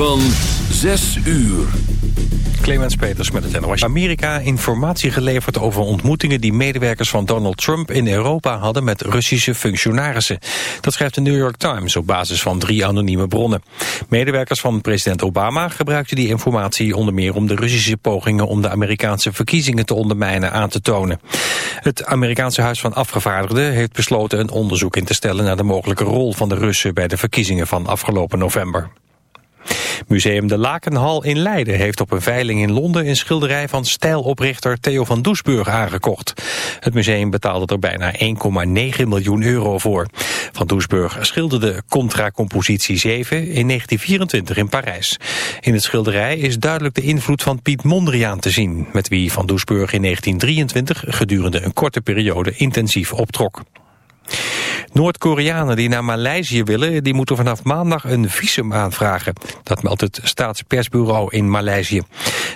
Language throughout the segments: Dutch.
van 6 uur. Clemens Peters met het NOS. Amerika informatie geleverd over ontmoetingen die medewerkers van Donald Trump in Europa hadden met Russische functionarissen. Dat schrijft de New York Times op basis van drie anonieme bronnen. Medewerkers van president Obama gebruikten die informatie onder meer om de Russische pogingen om de Amerikaanse verkiezingen te ondermijnen aan te tonen. Het Amerikaanse Huis van Afgevaardigden heeft besloten een onderzoek in te stellen naar de mogelijke rol van de Russen bij de verkiezingen van afgelopen november. Museum de Lakenhal in Leiden heeft op een veiling in Londen een schilderij van stijloprichter Theo van Doesburg aangekocht. Het museum betaalde er bijna 1,9 miljoen euro voor. Van Doesburg schilderde Contra-compositie 7 in 1924 in Parijs. In het schilderij is duidelijk de invloed van Piet Mondriaan te zien, met wie Van Doesburg in 1923 gedurende een korte periode intensief optrok. Noord-Koreanen die naar Maleisië willen, die moeten vanaf maandag een visum aanvragen. Dat meldt het staatspersbureau in Maleisië.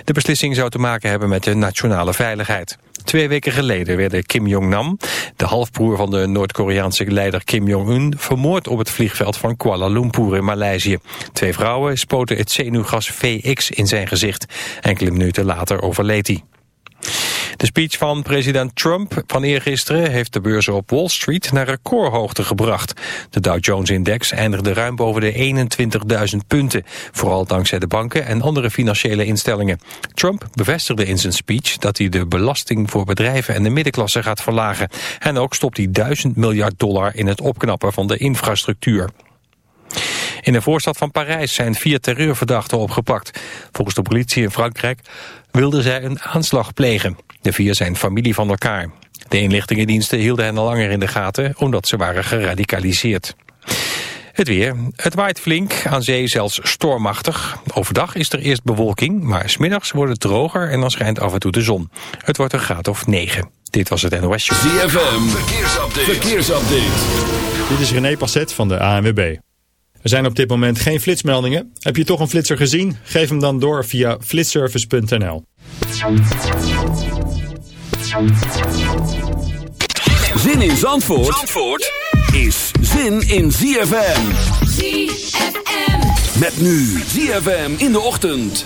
De beslissing zou te maken hebben met de nationale veiligheid. Twee weken geleden werden Kim Jong-nam, de halfbroer van de Noord-Koreaanse leider Kim Jong-un, vermoord op het vliegveld van Kuala Lumpur in Maleisië. Twee vrouwen spoten het zenuwgas VX in zijn gezicht. Enkele minuten later overleed hij. De speech van president Trump van eergisteren heeft de beurzen op Wall Street naar recordhoogte gebracht. De Dow Jones-index eindigde ruim boven de 21.000 punten, vooral dankzij de banken en andere financiële instellingen. Trump bevestigde in zijn speech dat hij de belasting voor bedrijven en de middenklasse gaat verlagen. En ook stopt hij 1000 miljard dollar in het opknappen van de infrastructuur. In de voorstad van Parijs zijn vier terreurverdachten opgepakt. Volgens de politie in Frankrijk wilden zij een aanslag plegen. De vier zijn familie van elkaar. De inlichtingendiensten hielden hen al langer in de gaten omdat ze waren geradicaliseerd. Het weer. Het waait flink, aan zee zelfs stormachtig. Overdag is er eerst bewolking, maar smiddags wordt het droger en dan schijnt af en toe de zon. Het wordt een graad of 9. Dit was het NOS Show. ZFM, verkeersupdate. verkeersupdate. Dit is René Passet van de ANWB. Er zijn op dit moment geen flitsmeldingen. Heb je toch een flitser gezien? Geef hem dan door via flitservice.nl. Zin in Zandvoort, Zandvoort is zin in ZFM. ZFM. Met nu ZFM in de ochtend.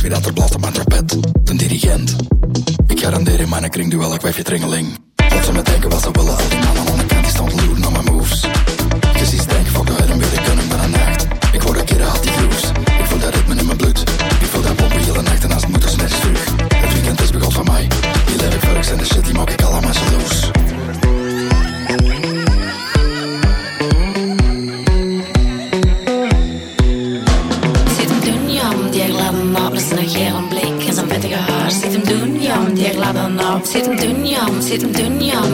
Weer wie dat er blaast op mijn trompet? De dirigent. Ik garandeer in mijn kring duel, ik wijf je tringeling. Wat ze me denken, wat ze willen, al die mannen aan de kant, die stand loeren naar mijn moves. sesim dünyam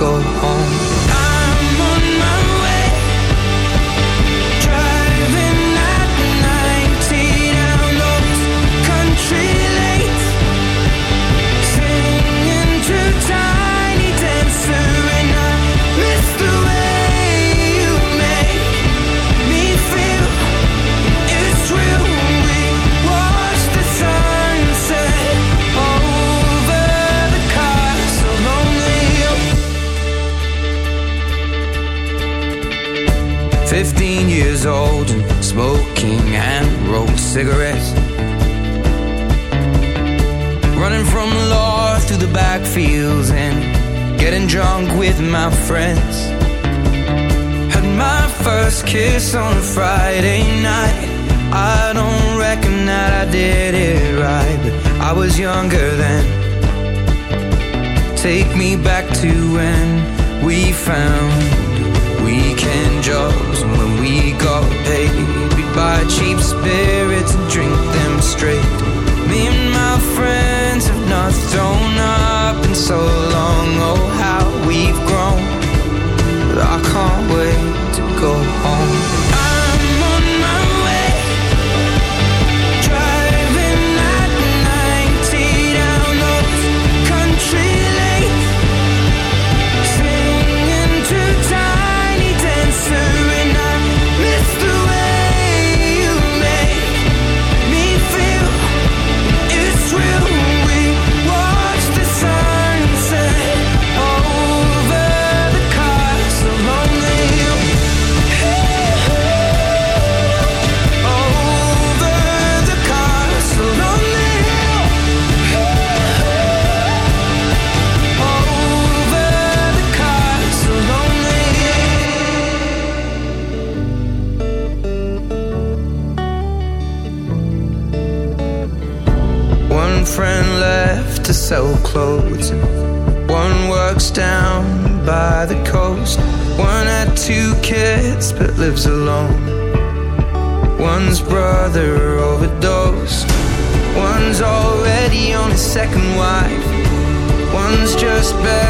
go home. Found second wife. One's just barely